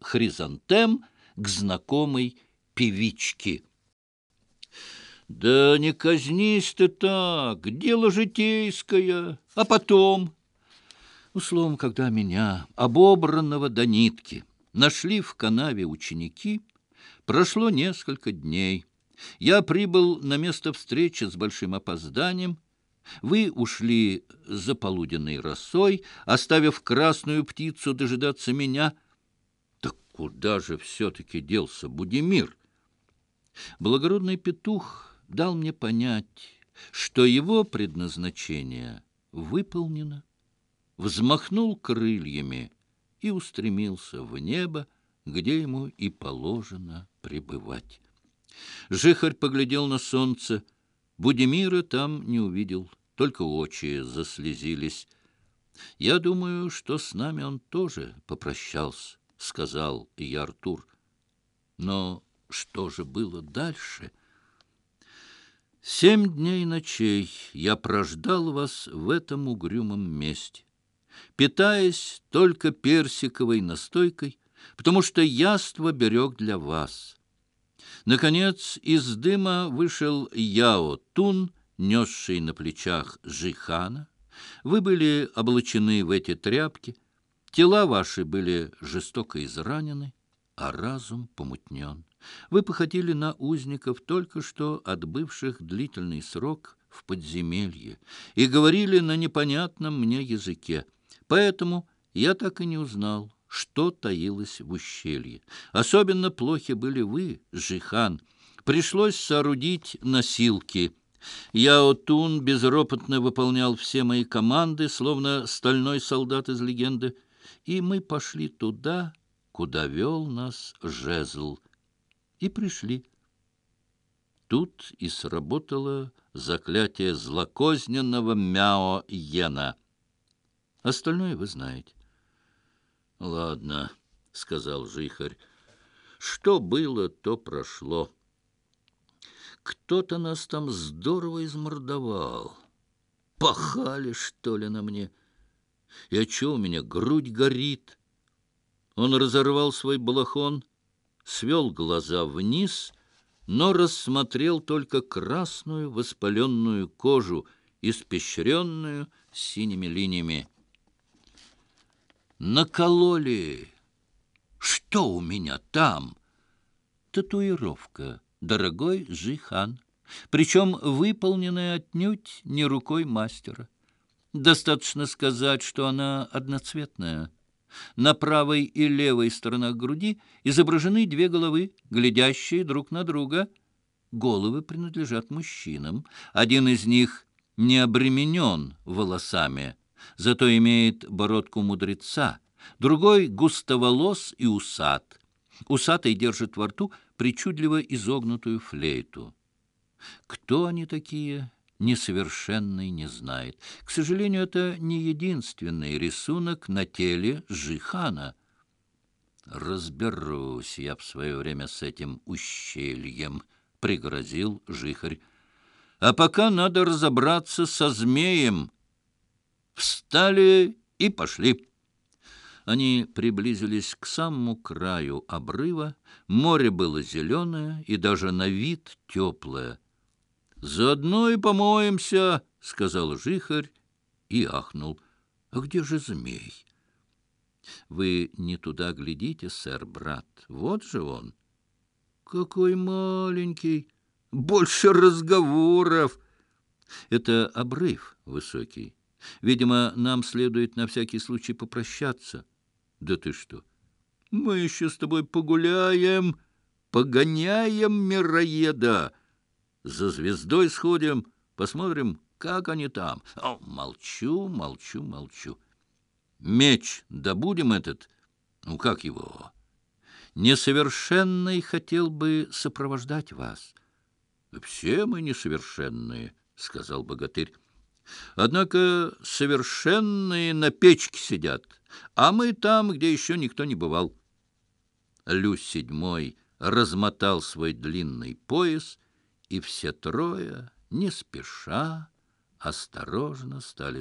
хризантем к знакомой певичке. «Да не казнись ты так, дело житейское, а потом...» Условно, когда меня, обобранного до нитки, нашли в канаве ученики, прошло несколько дней. Я прибыл на место встречи с большим опозданием, вы ушли за полуденной росой, оставив красную птицу дожидаться меня — куда же все-таки делся Будимир. Благородный петух дал мне понять, что его предназначение выполнено, взмахнул крыльями и устремился в небо, где ему и положено пребывать. Жихарь поглядел на солнце. Будимира там не увидел, только очи заслезились. Я думаю, что с нами он тоже попрощался сказал и Артур. Но что же было дальше? Семь дней ночей я прождал вас в этом угрюмом месте, питаясь только персиковой настойкой, потому что яство берег для вас. Наконец из дыма вышел Яо Тун, несший на плечах Жихана. Вы были облачены в эти тряпки — Тела ваши были жестоко изранены, а разум помутнен. Вы походили на узников, только что отбывших длительный срок в подземелье, и говорили на непонятном мне языке. Поэтому я так и не узнал, что таилось в ущелье. Особенно плохи были вы, Жихан. Пришлось соорудить носилки — Яотун безропотно выполнял все мои команды, словно стальной солдат из легенды — и мы пошли туда, куда вел нас жезл, и пришли. Тут и сработало заклятие злокозненного Мяо-Йена. Остальное вы знаете. — Ладно, — сказал Жихарь, — что было, то прошло. Кто-то нас там здорово измордовал. Пахали, что ли, на мне? — и отчего у меня грудь горит. Он разорвал свой балахон, свел глаза вниз, но рассмотрел только красную воспаленную кожу, испещренную синими линиями. «Накололи! Что у меня там?» «Татуировка, дорогой Жихан, причем выполненная отнюдь не рукой мастера». Достаточно сказать, что она одноцветная. На правой и левой сторонах груди изображены две головы, глядящие друг на друга. Головы принадлежат мужчинам. Один из них не обременен волосами, зато имеет бородку мудреца. Другой — густоволос и усат. Усатый держит во рту причудливо изогнутую флейту. Кто они такие, несовершенный не знает. К сожалению, это не единственный рисунок на теле Жихана. «Разберусь я в свое время с этим ущельем», — пригрозил Жихарь. «А пока надо разобраться со змеем». Встали заодно и помоемся, — сказал жихарь и ахнул. — А где же змей? — Вы не туда глядите, сэр, брат. Вот же он. — Какой маленький! Больше разговоров! Это обрыв высокий. Видимо, нам следует на всякий случай попрощаться. Да ты что! Мы еще с тобой погуляем, погоняем мироеда! — за звездой сходим, посмотрим, как они там. О, молчу, молчу, молчу. Меч добудем этот? Ну, как его? Несовершенный хотел бы сопровождать вас. Все мы несовершенные, сказал богатырь. Однако совершенные на печке сидят, а мы там, где еще никто не бывал. Люсь седьмой размотал свой длинный пояс — и все трое, не спеша, осторожно стали